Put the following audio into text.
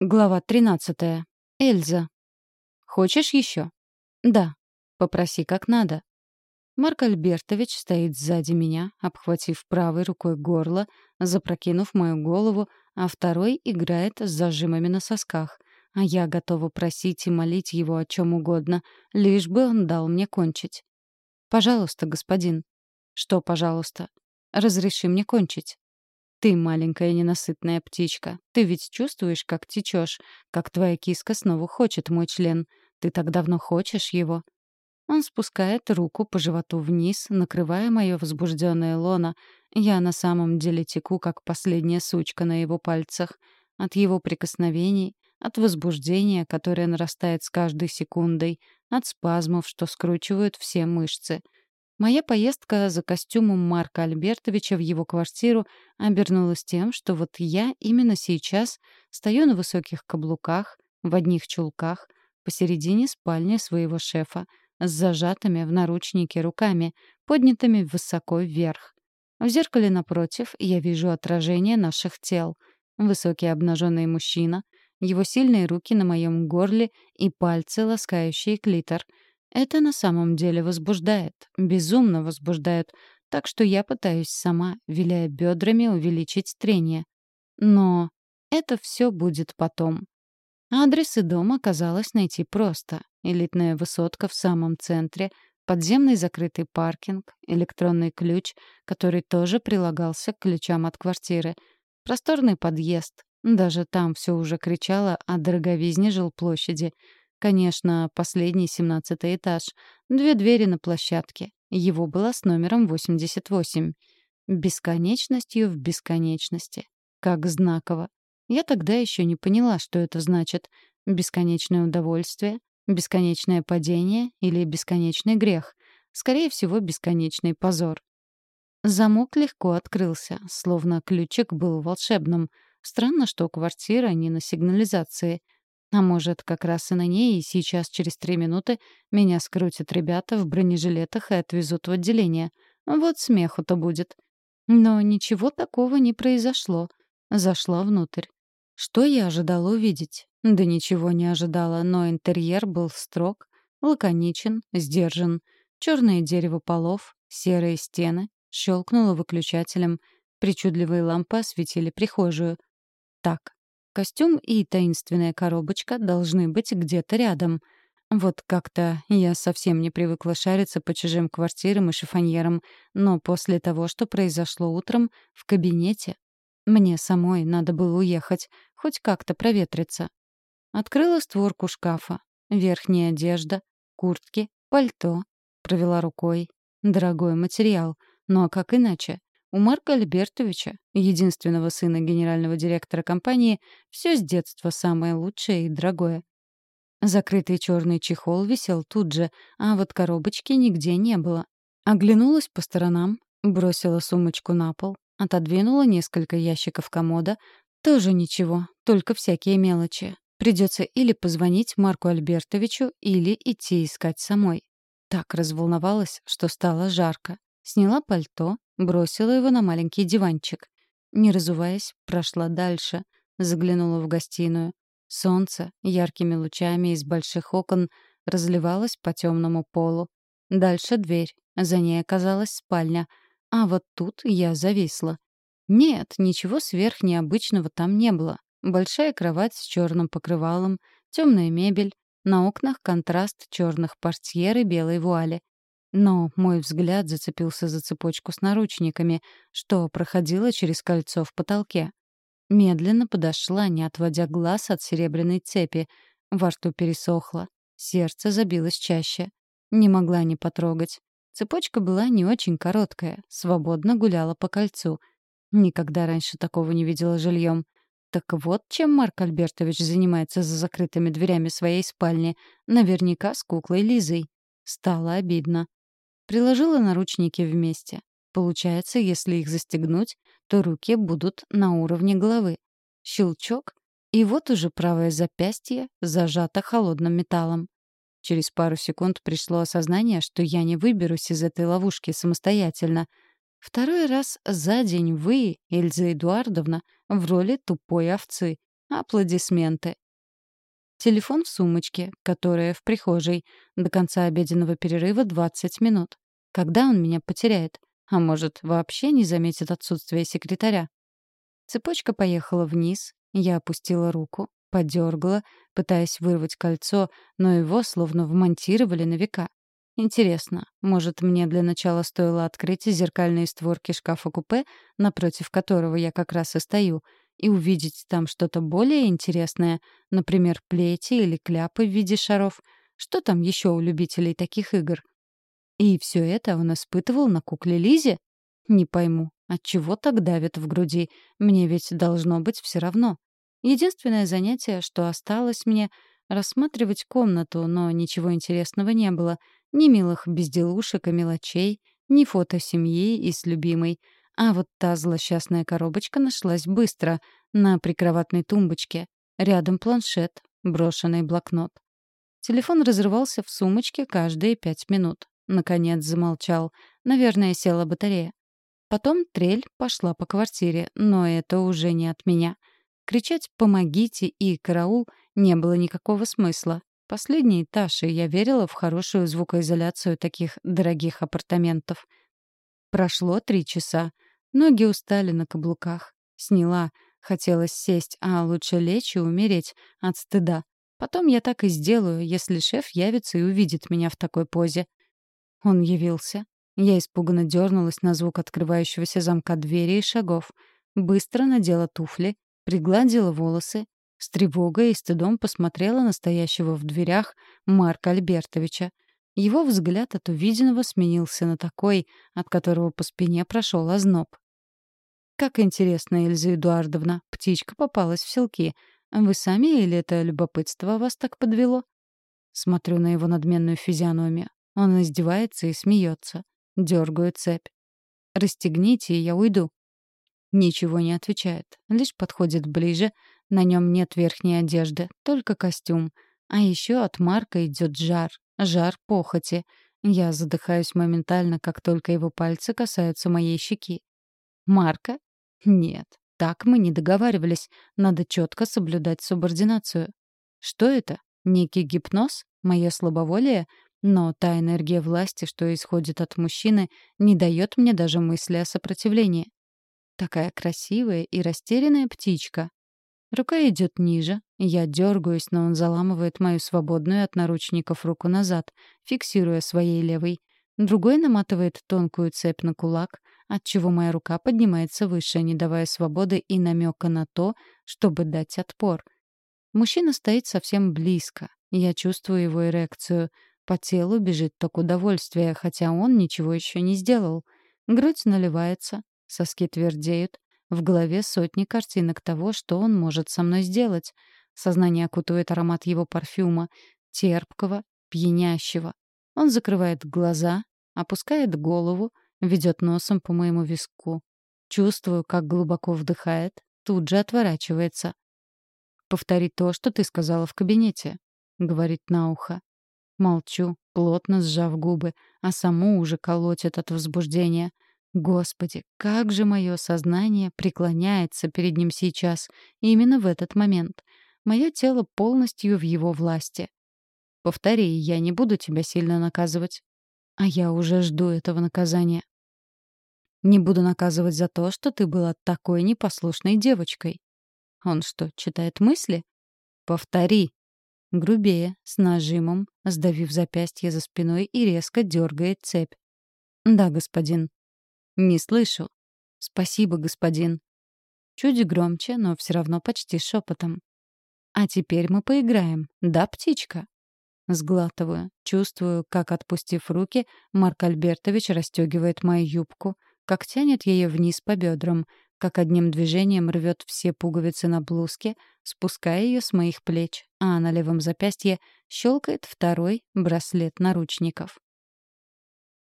Глава 13. Эльза. «Хочешь еще?» «Да. Попроси как надо». Марк Альбертович стоит сзади меня, обхватив правой рукой горло, запрокинув мою голову, а второй играет с зажимами на сосках. А я готова просить и молить его о чем угодно, лишь бы он дал мне кончить. «Пожалуйста, господин». «Что, пожалуйста?» «Разреши мне кончить». Ты маленькая ненасытная птичка. Ты ведь чувствуешь, как течешь, как твоя киска снова хочет мой член. Ты так давно хочешь его. Он спускает руку по животу вниз, накрывая мое возбужденное лоно. Я на самом деле теку, как последняя сучка на его пальцах. От его прикосновений, от возбуждения, которое нарастает с каждой секундой, от спазмов, что скручивают все мышцы — Моя поездка за костюмом Марка Альбертовича в его квартиру обернулась тем, что вот я именно сейчас стою на высоких каблуках, в одних чулках, посередине спальни своего шефа, с зажатыми в наручнике руками, поднятыми высоко вверх. В зеркале напротив я вижу отражение наших тел. Высокий обнаженный мужчина, его сильные руки на моем горле и пальцы, ласкающие клитор — это на самом деле возбуждает, безумно возбуждает, так что я пытаюсь сама, виляя бедрами, увеличить трение. Но это все будет потом. Адрес и дом оказалось найти просто. Элитная высотка в самом центре, подземный закрытый паркинг, электронный ключ, который тоже прилагался к ключам от квартиры, просторный подъезд. Даже там все уже кричало о дороговизне жилплощади — Конечно, последний семнадцатый этаж. Две двери на площадке. Его было с номером 88. Бесконечностью в бесконечности. Как знаково. Я тогда еще не поняла, что это значит. Бесконечное удовольствие, бесконечное падение или бесконечный грех. Скорее всего, бесконечный позор. Замок легко открылся, словно ключик был волшебным. Странно, что квартира не на сигнализации — а может, как раз и на ней, и сейчас, через три минуты, меня скрутят ребята в бронежилетах и отвезут в отделение. Вот смеху-то будет. Но ничего такого не произошло. Зашла внутрь. Что я ожидала увидеть? Да ничего не ожидала, но интерьер был строг, лаконичен, сдержан. Черное дерево полов, серые стены, щелкнуло выключателем. Причудливые лампы осветили прихожую. Так, Костюм и таинственная коробочка должны быть где-то рядом. Вот как-то я совсем не привыкла шариться по чужим квартирам и шифоньерам, но после того, что произошло утром в кабинете, мне самой надо было уехать, хоть как-то проветриться. Открыла створку шкафа. Верхняя одежда, куртки, пальто. Провела рукой. Дорогой материал. Ну а как иначе? У Марка Альбертовича, единственного сына генерального директора компании, все с детства самое лучшее и дорогое. Закрытый черный чехол висел тут же, а вот коробочки нигде не было. Оглянулась по сторонам, бросила сумочку на пол, отодвинула несколько ящиков комода. Тоже ничего, только всякие мелочи. Придется или позвонить Марку Альбертовичу, или идти искать самой. Так разволновалась, что стало жарко. Сняла пальто, бросила его на маленький диванчик. Не разуваясь, прошла дальше, заглянула в гостиную. Солнце яркими лучами из больших окон разливалось по темному полу. Дальше дверь, за ней оказалась спальня. А вот тут я зависла. Нет, ничего сверхнеобычного там не было. Большая кровать с черным покрывалом, темная мебель, на окнах контраст черных портьер и белой вуали. Но мой взгляд зацепился за цепочку с наручниками, что проходила через кольцо в потолке. Медленно подошла, не отводя глаз от серебряной цепи. Во рту пересохло. Сердце забилось чаще. Не могла не потрогать. Цепочка была не очень короткая, свободно гуляла по кольцу. Никогда раньше такого не видела жильем. Так вот, чем Марк Альбертович занимается за закрытыми дверями своей спальни. Наверняка с куклой Лизой. Стало обидно. Приложила наручники вместе. Получается, если их застегнуть, то руки будут на уровне головы. Щелчок, и вот уже правое запястье зажато холодным металлом. Через пару секунд пришло осознание, что я не выберусь из этой ловушки самостоятельно. Второй раз за день вы, Эльза Эдуардовна, в роли тупой овцы. Аплодисменты. Телефон в сумочке, которая в прихожей. До конца обеденного перерыва 20 минут. Когда он меня потеряет? А может, вообще не заметит отсутствие секретаря? Цепочка поехала вниз, я опустила руку, подергала, пытаясь вырвать кольцо, но его словно вмонтировали на века. Интересно, может, мне для начала стоило открыть зеркальные створки шкафа-купе, напротив которого я как раз и стою, и увидеть там что-то более интересное, например, плети или кляпы в виде шаров. Что там еще у любителей таких игр? И все это он испытывал на кукле Лизе? Не пойму, от чего так давит в груди? Мне ведь должно быть все равно. Единственное занятие, что осталось мне — рассматривать комнату, но ничего интересного не было. Ни милых безделушек и мелочей, ни фото семьи и с любимой — а вот та злосчастная коробочка нашлась быстро, на прикроватной тумбочке. Рядом планшет, брошенный блокнот. Телефон разрывался в сумочке каждые пять минут. Наконец замолчал. Наверное, села батарея. Потом трель пошла по квартире, но это уже не от меня. Кричать «помогите» и «караул» не было никакого смысла. Последний этаж, и я верила в хорошую звукоизоляцию таких дорогих апартаментов. Прошло три часа. Ноги устали на каблуках. Сняла. Хотелось сесть, а лучше лечь и умереть от стыда. Потом я так и сделаю, если шеф явится и увидит меня в такой позе. Он явился. Я испуганно дернулась на звук открывающегося замка двери и шагов. Быстро надела туфли, пригладила волосы, с тревогой и стыдом посмотрела на стоящего в дверях Марка Альбертовича. Его взгляд от увиденного сменился на такой, от которого по спине прошел озноб. «Как интересно, Эльза Эдуардовна, птичка попалась в селки. Вы сами или это любопытство вас так подвело?» Смотрю на его надменную физиономию. Он издевается и смеется. Дергаю цепь. «Расстегните, и я уйду». Ничего не отвечает, лишь подходит ближе. На нем нет верхней одежды, только костюм. А еще от Марка идет жар, Жар похоти. Я задыхаюсь моментально, как только его пальцы касаются моей щеки. Марка? Нет, так мы не договаривались. Надо четко соблюдать субординацию. Что это? Некий гипноз? Мое слабоволие? Но та энергия власти, что исходит от мужчины, не дает мне даже мысли о сопротивлении. Такая красивая и растерянная птичка. Рука идет ниже, я дергаюсь, но он заламывает мою свободную от наручников руку назад, фиксируя своей левой. Другой наматывает тонкую цепь на кулак, отчего моя рука поднимается выше, не давая свободы и намека на то, чтобы дать отпор. Мужчина стоит совсем близко. Я чувствую его эрекцию. По телу бежит ток удовольствия, хотя он ничего еще не сделал. Грудь наливается, соски твердеют, в голове сотни картинок того, что он может со мной сделать. Сознание окутывает аромат его парфюма, терпкого, пьянящего. Он закрывает глаза, опускает голову, ведет носом по моему виску. Чувствую, как глубоко вдыхает, тут же отворачивается. «Повтори то, что ты сказала в кабинете», — говорит на ухо. Молчу, плотно сжав губы, а саму уже колотит от возбуждения — Господи, как же мое сознание преклоняется перед ним сейчас, именно в этот момент. Мое тело полностью в его власти. Повтори, я не буду тебя сильно наказывать. А я уже жду этого наказания. Не буду наказывать за то, что ты была такой непослушной девочкой. Он что, читает мысли? Повтори. Грубее, с нажимом, сдавив запястье за спиной и резко дергает цепь. Да, господин. «Не слышу». «Спасибо, господин». Чуть громче, но все равно почти шепотом. «А теперь мы поиграем, да, птичка?» Сглатываю, чувствую, как, отпустив руки, Марк Альбертович расстегивает мою юбку, как тянет ее вниз по бедрам, как одним движением рвет все пуговицы на блузке, спуская ее с моих плеч, а на левом запястье щелкает второй браслет наручников.